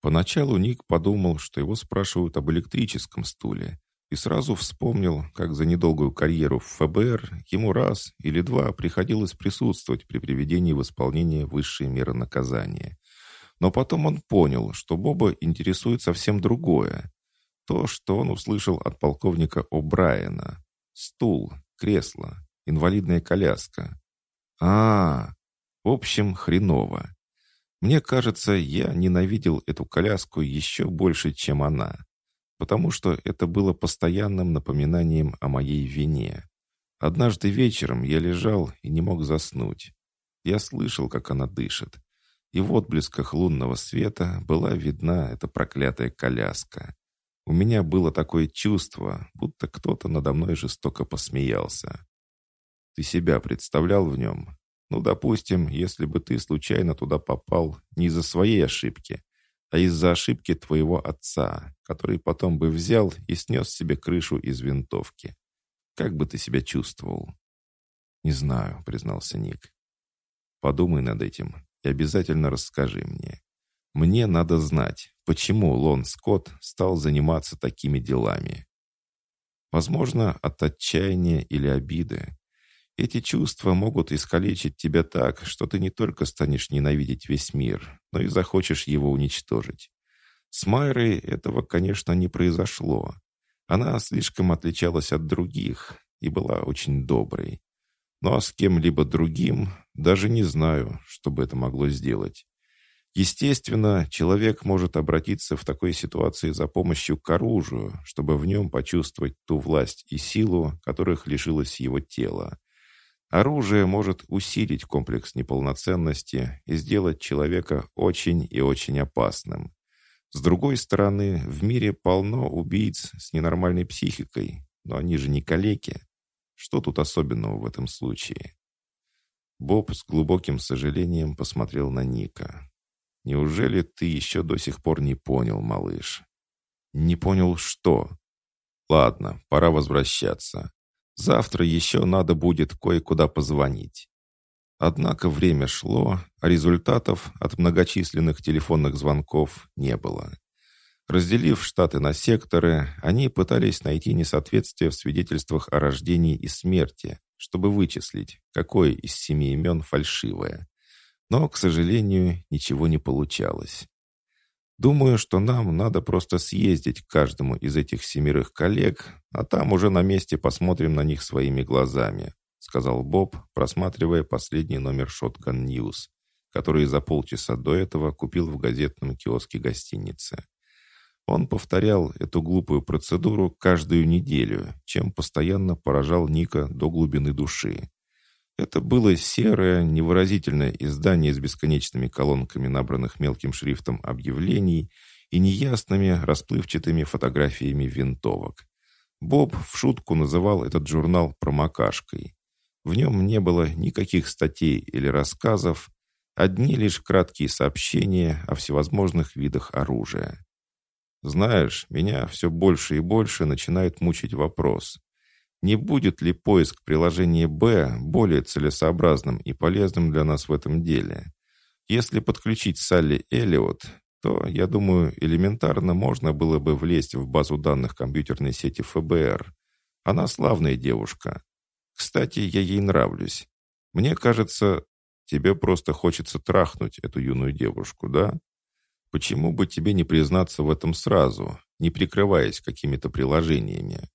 Поначалу Ник подумал, что его спрашивают об электрическом стуле, и сразу вспомнил, как за недолгую карьеру в ФБР ему раз или два приходилось присутствовать при приведении в исполнение высшей меры наказания. Но потом он понял, что Боба интересует совсем другое. То, что он услышал от полковника О'Брайена. Стул, кресло, инвалидная коляска. а, -а, -а в общем, хреново. Мне кажется, я ненавидел эту коляску еще больше, чем она, потому что это было постоянным напоминанием о моей вине. Однажды вечером я лежал и не мог заснуть. Я слышал, как она дышит. И в отблесках лунного света была видна эта проклятая коляска. У меня было такое чувство, будто кто-то надо мной жестоко посмеялся. Ты себя представлял в нем? Ну, допустим, если бы ты случайно туда попал не из-за своей ошибки, а из-за ошибки твоего отца, который потом бы взял и снес себе крышу из винтовки. Как бы ты себя чувствовал? «Не знаю», — признался Ник. «Подумай над этим и обязательно расскажи мне. Мне надо знать, почему Лон Скотт стал заниматься такими делами. Возможно, от отчаяния или обиды, эти чувства могут искалечить тебя так, что ты не только станешь ненавидеть весь мир, но и захочешь его уничтожить. С Майрой этого, конечно, не произошло. Она слишком отличалась от других и была очень доброй. Ну а с кем-либо другим даже не знаю, что бы это могло сделать. Естественно, человек может обратиться в такой ситуации за помощью к оружию, чтобы в нем почувствовать ту власть и силу, которых лишилось его тело. Оружие может усилить комплекс неполноценности и сделать человека очень и очень опасным. С другой стороны, в мире полно убийц с ненормальной психикой, но они же не калеки. Что тут особенного в этом случае? Боб с глубоким сожалением посмотрел на Ника. «Неужели ты еще до сих пор не понял, малыш?» «Не понял что?» «Ладно, пора возвращаться. Завтра еще надо будет кое-куда позвонить. Однако время шло, а результатов от многочисленных телефонных звонков не было. Разделив штаты на секторы, они пытались найти несоответствие в свидетельствах о рождении и смерти, чтобы вычислить, какое из семи имен фальшивое. Но, к сожалению, ничего не получалось. Думаю, что нам надо просто съездить к каждому из этих семерых коллег, а там уже на месте посмотрим на них своими глазами», сказал Боб, просматривая последний номер Shotgun News, который за полчаса до этого купил в газетном киоске гостиницы. Он повторял эту глупую процедуру каждую неделю, чем постоянно поражал Ника до глубины души. Это было серое, невыразительное издание с бесконечными колонками, набранных мелким шрифтом объявлений и неясными, расплывчатыми фотографиями винтовок. Боб в шутку называл этот журнал «промокашкой». В нем не было никаких статей или рассказов, одни лишь краткие сообщения о всевозможных видах оружия. Знаешь, меня все больше и больше начинает мучить вопрос. Не будет ли поиск приложения «Б» более целесообразным и полезным для нас в этом деле? Если подключить Салли Эллиот, то, я думаю, элементарно можно было бы влезть в базу данных компьютерной сети ФБР. Она славная девушка. Кстати, я ей нравлюсь. Мне кажется, тебе просто хочется трахнуть эту юную девушку, да? Почему бы тебе не признаться в этом сразу, не прикрываясь какими-то приложениями?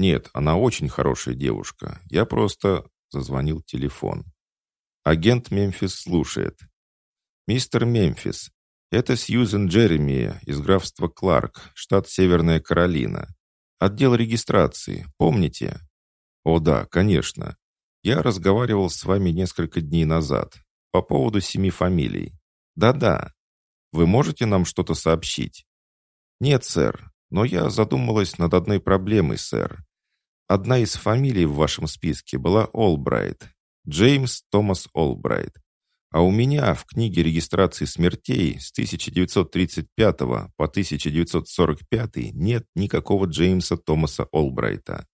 Нет, она очень хорошая девушка. Я просто... Зазвонил телефон. Агент Мемфис слушает. «Мистер Мемфис, это Сьюзен Джереми из графства Кларк, штат Северная Каролина. Отдел регистрации, помните?» «О да, конечно. Я разговаривал с вами несколько дней назад по поводу семи фамилий. Да-да, вы можете нам что-то сообщить?» «Нет, сэр, но я задумалась над одной проблемой, сэр. Одна из фамилий в вашем списке была Олбрайт. Джеймс Томас Олбрайт. А у меня в книге регистрации смертей с 1935 по 1945 нет никакого Джеймса Томаса Олбрайта.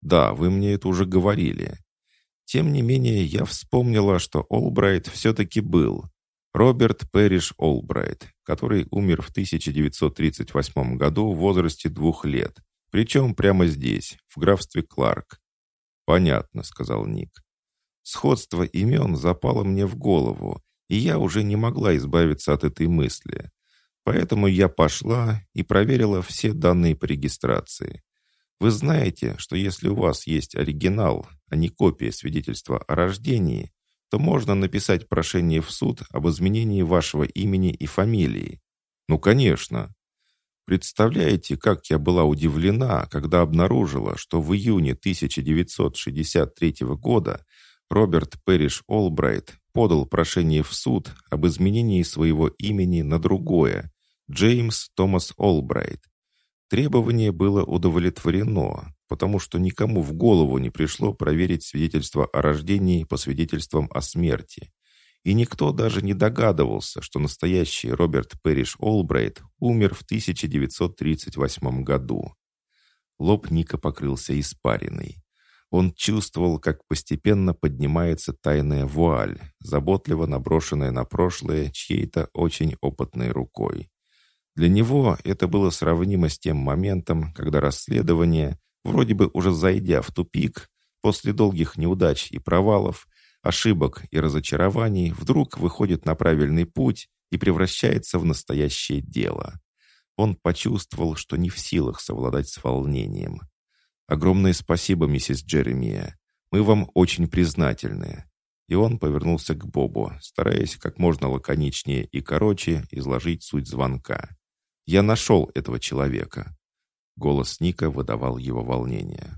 Да, вы мне это уже говорили. Тем не менее, я вспомнила, что Олбрайт все-таки был. Роберт Пэриш Олбрайт, который умер в 1938 году в возрасте двух лет, причем прямо здесь, в графстве Кларк. «Понятно», — сказал Ник. Сходство имен запало мне в голову, и я уже не могла избавиться от этой мысли. Поэтому я пошла и проверила все данные по регистрации. Вы знаете, что если у вас есть оригинал, а не копия свидетельства о рождении, то можно написать прошение в суд об изменении вашего имени и фамилии. Ну, конечно. Представляете, как я была удивлена, когда обнаружила, что в июне 1963 года Роберт Пэриш Олбрайт подал прошение в суд об изменении своего имени на другое – Джеймс Томас Олбрайт. Требование было удовлетворено, потому что никому в голову не пришло проверить свидетельство о рождении по свидетельствам о смерти. И никто даже не догадывался, что настоящий Роберт Пэриш Олбрайт умер в 1938 году. Лоб Ника покрылся испариной. Он чувствовал, как постепенно поднимается тайная вуаль, заботливо наброшенная на прошлое чьей-то очень опытной рукой. Для него это было сравнимо с тем моментом, когда расследование, вроде бы уже зайдя в тупик, после долгих неудач и провалов, ошибок и разочарований, вдруг выходит на правильный путь и превращается в настоящее дело. Он почувствовал, что не в силах совладать с волнением. «Огромное спасибо, миссис Джеремия. Мы вам очень признательны». И он повернулся к Бобу, стараясь как можно лаконичнее и короче изложить суть звонка. «Я нашел этого человека. Голос Ника выдавал его волнение.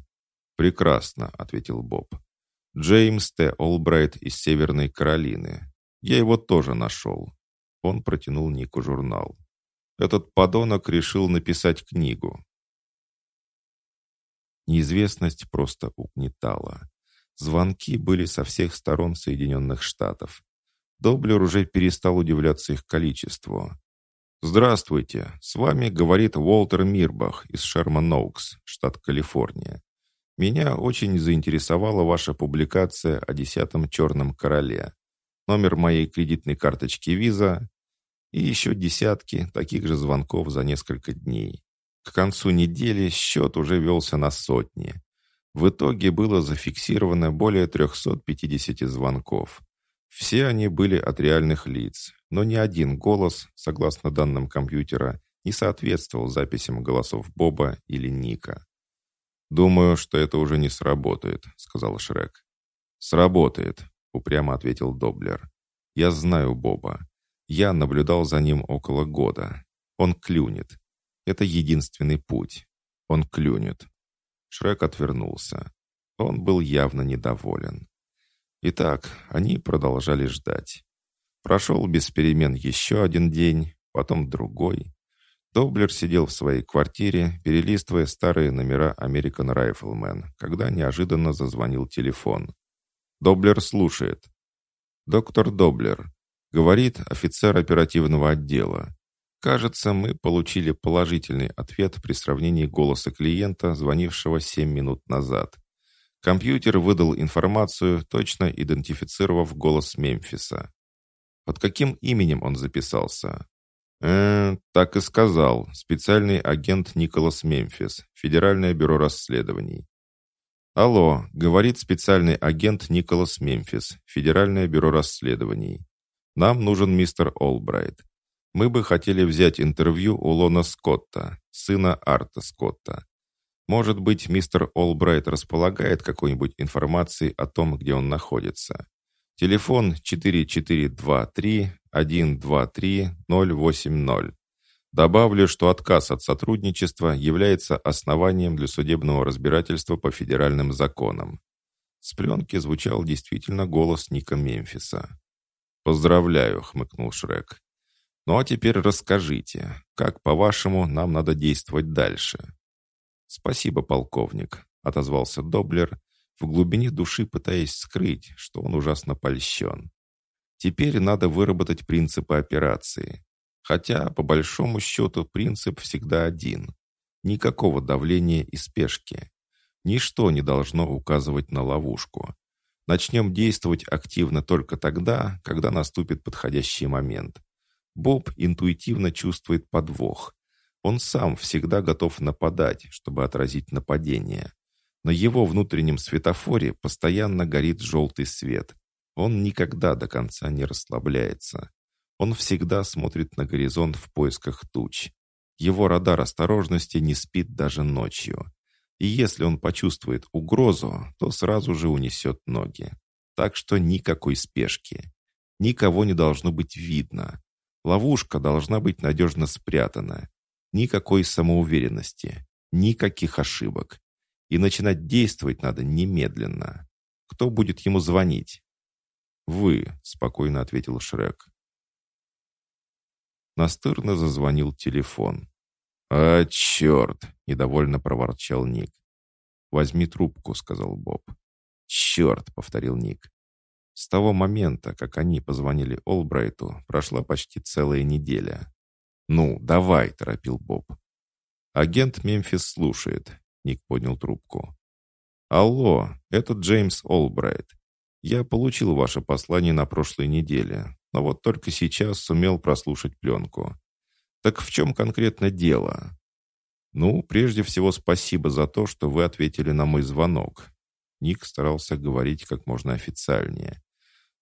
«Прекрасно», — ответил Боб. «Джеймс Т. Олбрайт из Северной Каролины. Я его тоже нашел». Он протянул Нику журнал. «Этот подонок решил написать книгу». Неизвестность просто угнетала. Звонки были со всех сторон Соединенных Штатов. Доблер уже перестал удивляться их количеству. «Здравствуйте, с вами говорит Уолтер Мирбах из Шерман-Оукс, штат Калифорния. Меня очень заинтересовала ваша публикация о десятом черном короле. Номер моей кредитной карточки Visa и еще десятки таких же звонков за несколько дней. К концу недели счет уже велся на сотни. В итоге было зафиксировано более 350 звонков. Все они были от реальных лиц, но ни один голос, согласно данным компьютера, не соответствовал записям голосов Боба или Ника. «Думаю, что это уже не сработает», — сказал Шрек. «Сработает», — упрямо ответил Доблер. «Я знаю Боба. Я наблюдал за ним около года. Он клюнет. Это единственный путь. Он клюнет». Шрек отвернулся. Он был явно недоволен. Итак, они продолжали ждать. Прошел без перемен еще один день, потом другой. Доблер сидел в своей квартире, перелистывая старые номера American Rifleman, когда неожиданно зазвонил телефон. Доблер слушает. «Доктор Доблер», — говорит офицер оперативного отдела. «Кажется, мы получили положительный ответ при сравнении голоса клиента, звонившего 7 минут назад. Компьютер выдал информацию, точно идентифицировав голос Мемфиса. Под каким именем он записался? Э, так и сказал. Специальный агент Николас Мемфис, Федеральное бюро расследований. Алло, говорит специальный агент Николас Мемфис, Федеральное бюро расследований. Нам нужен мистер Олбрайт. Мы бы хотели взять интервью у Лона Скотта, сына Арта Скотта. Может быть, мистер Олбрайт располагает какой-нибудь информацией о том, где он находится. Телефон 4423-123-080. Добавлю, что отказ от сотрудничества является основанием для судебного разбирательства по федеральным законам. С пленки звучал действительно голос Ника Мемфиса. «Поздравляю», — хмыкнул Шрек. «Ну а теперь расскажите, как, по-вашему, нам надо действовать дальше?» «Спасибо, полковник», — отозвался Доблер, в глубине души пытаясь скрыть, что он ужасно польщен. «Теперь надо выработать принципы операции. Хотя, по большому счету, принцип всегда один. Никакого давления и спешки. Ничто не должно указывать на ловушку. Начнем действовать активно только тогда, когда наступит подходящий момент. Боб интуитивно чувствует подвох, он сам всегда готов нападать, чтобы отразить нападение. На его внутреннем светофоре постоянно горит желтый свет. Он никогда до конца не расслабляется. Он всегда смотрит на горизонт в поисках туч. Его радар осторожности не спит даже ночью. И если он почувствует угрозу, то сразу же унесет ноги. Так что никакой спешки. Никого не должно быть видно. Ловушка должна быть надежно спрятана. Никакой самоуверенности, никаких ошибок. И начинать действовать надо немедленно. Кто будет ему звонить? «Вы», — спокойно ответил Шрек. Настырно зазвонил телефон. «А, черт!» — недовольно проворчал Ник. «Возьми трубку», — сказал Боб. «Черт!» — повторил Ник. С того момента, как они позвонили Олбрайту, прошла почти целая неделя. «Ну, давай», — торопил Боб. Агент Мемфис слушает. Ник поднял трубку. «Алло, это Джеймс Олбрайт. Я получил ваше послание на прошлой неделе, но вот только сейчас сумел прослушать пленку. Так в чем конкретно дело?» «Ну, прежде всего спасибо за то, что вы ответили на мой звонок». Ник старался говорить как можно официальнее.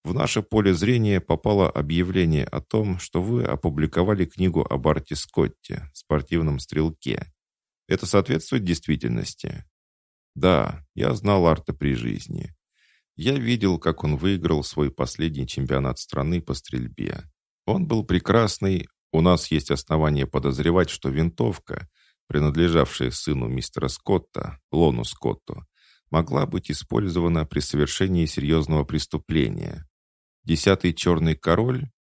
В наше поле зрения попало объявление о том, что вы опубликовали книгу об Арте Скотте, спортивном стрелке. Это соответствует действительности? Да, я знал Арта при жизни. Я видел, как он выиграл свой последний чемпионат страны по стрельбе. Он был прекрасный. У нас есть основания подозревать, что винтовка, принадлежавшая сыну мистера Скотта, Лону Скотту, могла быть использована при совершении серьезного преступления. Десятый черный король?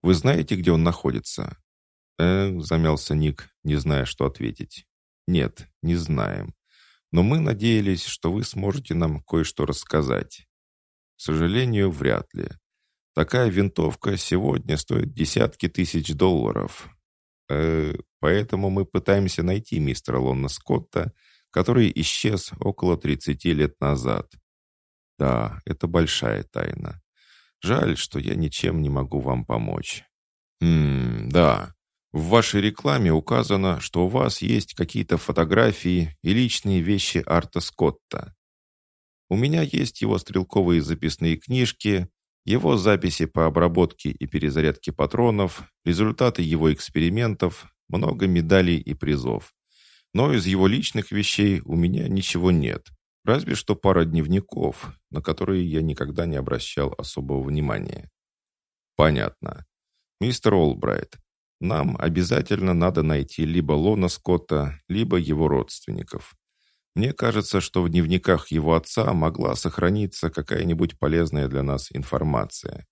Вы знаете, где он находится?» «Э, — замялся Ник, не зная, что ответить. «Нет, не знаем. Но мы надеялись, что вы сможете нам кое-что рассказать. К сожалению, вряд ли. Такая винтовка сегодня стоит десятки тысяч долларов. Э, поэтому мы пытаемся найти мистера Лонна Скотта, который исчез около 30 лет назад. Да, это большая тайна. Жаль, что я ничем не могу вам помочь. Хм, да. В вашей рекламе указано, что у вас есть какие-то фотографии и личные вещи Арта Скотта. У меня есть его стрелковые записные книжки, Его записи по обработке и перезарядке патронов, результаты его экспериментов, много медалей и призов. Но из его личных вещей у меня ничего нет. Разве что пара дневников, на которые я никогда не обращал особого внимания. Понятно. Мистер Олбрайт, нам обязательно надо найти либо Лона Скотта, либо его родственников. Мне кажется, что в дневниках его отца могла сохраниться какая-нибудь полезная для нас информация.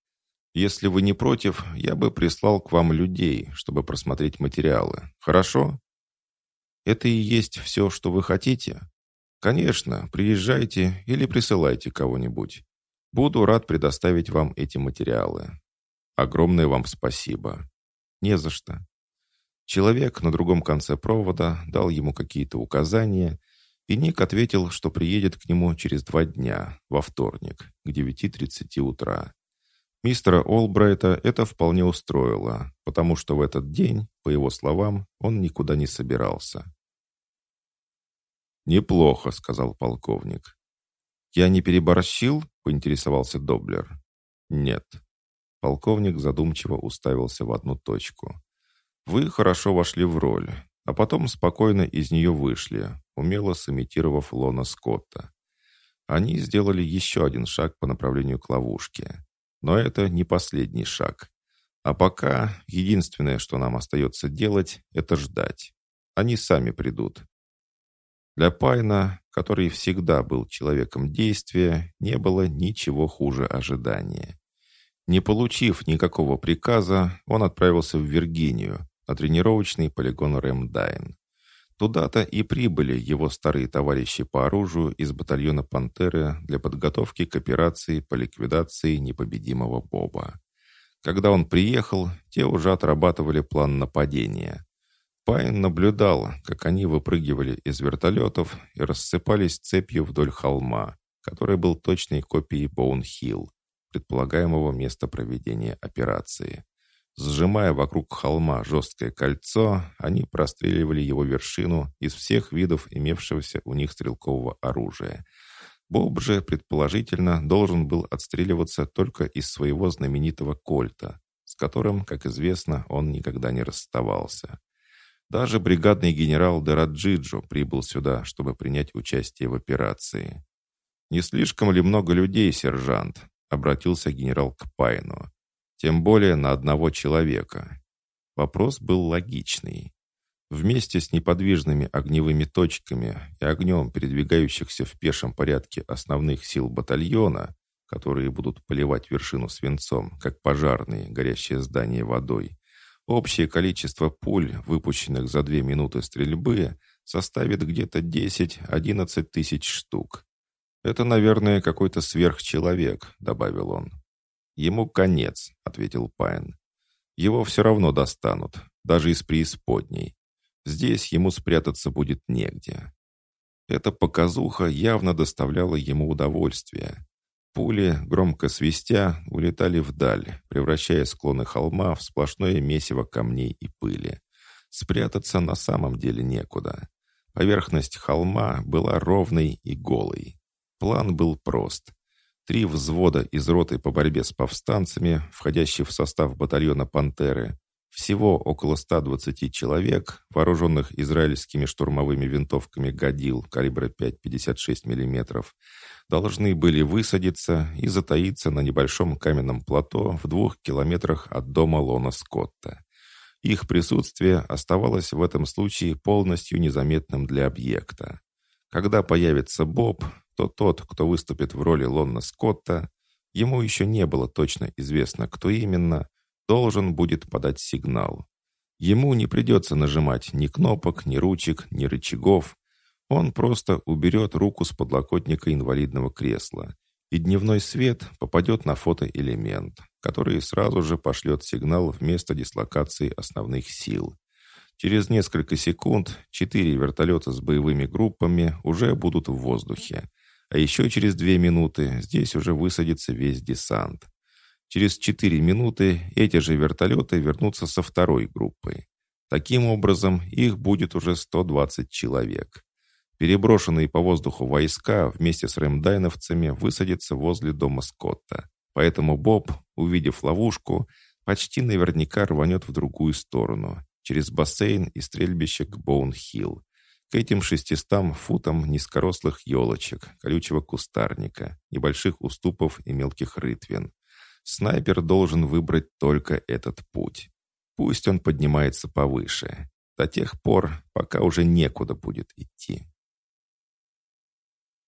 Если вы не против, я бы прислал к вам людей, чтобы просмотреть материалы. Хорошо? Это и есть все, что вы хотите? Конечно, приезжайте или присылайте кого-нибудь. Буду рад предоставить вам эти материалы. Огромное вам спасибо. Не за что. Человек на другом конце провода дал ему какие-то указания, и Ник ответил, что приедет к нему через два дня, во вторник, к 9.30 утра. Мистера Олбрайта это вполне устроило, потому что в этот день, по его словам, он никуда не собирался. «Неплохо», — сказал полковник. «Я не переборщил?» — поинтересовался Доблер. «Нет». Полковник задумчиво уставился в одну точку. «Вы хорошо вошли в роль а потом спокойно из нее вышли, умело сымитировав Лона Скотта. Они сделали еще один шаг по направлению к ловушке. Но это не последний шаг. А пока единственное, что нам остается делать, это ждать. Они сами придут. Для Пайна, который всегда был человеком действия, не было ничего хуже ожидания. Не получив никакого приказа, он отправился в Виргинию, на тренировочный полигон Рэмдайн. Туда-то и прибыли его старые товарищи по оружию из батальона «Пантеры» для подготовки к операции по ликвидации непобедимого Боба. Когда он приехал, те уже отрабатывали план нападения. Пайн наблюдал, как они выпрыгивали из вертолетов и рассыпались цепью вдоль холма, который был точной копией Боун-Хилл, предполагаемого места проведения операции. Сжимая вокруг холма жесткое кольцо, они простреливали его вершину из всех видов имевшегося у них стрелкового оружия. Боб же, предположительно, должен был отстреливаться только из своего знаменитого кольта, с которым, как известно, он никогда не расставался. Даже бригадный генерал Дераджиджо прибыл сюда, чтобы принять участие в операции. «Не слишком ли много людей, сержант?» — обратился генерал к Пайну. Тем более на одного человека. Вопрос был логичный. Вместе с неподвижными огневыми точками и огнем передвигающихся в пешем порядке основных сил батальона, которые будут поливать вершину свинцом, как пожарные, горящее здание водой, общее количество пуль, выпущенных за две минуты стрельбы, составит где-то 10-11 тысяч штук. «Это, наверное, какой-то сверхчеловек», — добавил он. «Ему конец», — ответил Пайн. «Его все равно достанут, даже из преисподней. Здесь ему спрятаться будет негде». Эта показуха явно доставляла ему удовольствие. Пули, громко свистя, улетали вдаль, превращая склоны холма в сплошное месиво камней и пыли. Спрятаться на самом деле некуда. Поверхность холма была ровной и голой. План был прост. Три взвода из роты по борьбе с повстанцами, входящие в состав батальона «Пантеры», всего около 120 человек, вооруженных израильскими штурмовыми винтовками «Гадил» калибра 5,56 мм, должны были высадиться и затаиться на небольшом каменном плато в двух километрах от дома Лона Скотта. Их присутствие оставалось в этом случае полностью незаметным для объекта. Когда появится Боб, то тот, кто выступит в роли Лонна Скотта, ему еще не было точно известно, кто именно, должен будет подать сигнал. Ему не придется нажимать ни кнопок, ни ручек, ни рычагов. Он просто уберет руку с подлокотника инвалидного кресла, и дневной свет попадет на фотоэлемент, который сразу же пошлет сигнал в место дислокации основных сил. Через несколько секунд четыре вертолета с боевыми группами уже будут в воздухе, а еще через две минуты здесь уже высадится весь десант. Через четыре минуты эти же вертолеты вернутся со второй группой. Таким образом, их будет уже 120 человек. Переброшенные по воздуху войска вместе с ремдайновцами высадятся возле дома Скотта. Поэтому Боб, увидев ловушку, почти наверняка рванет в другую сторону, через бассейн и стрельбище к Боун-Хилл, к этим шестистам футам низкорослых елочек, колючего кустарника, небольших уступов и мелких рытвин. Снайпер должен выбрать только этот путь. Пусть он поднимается повыше, до тех пор, пока уже некуда будет идти.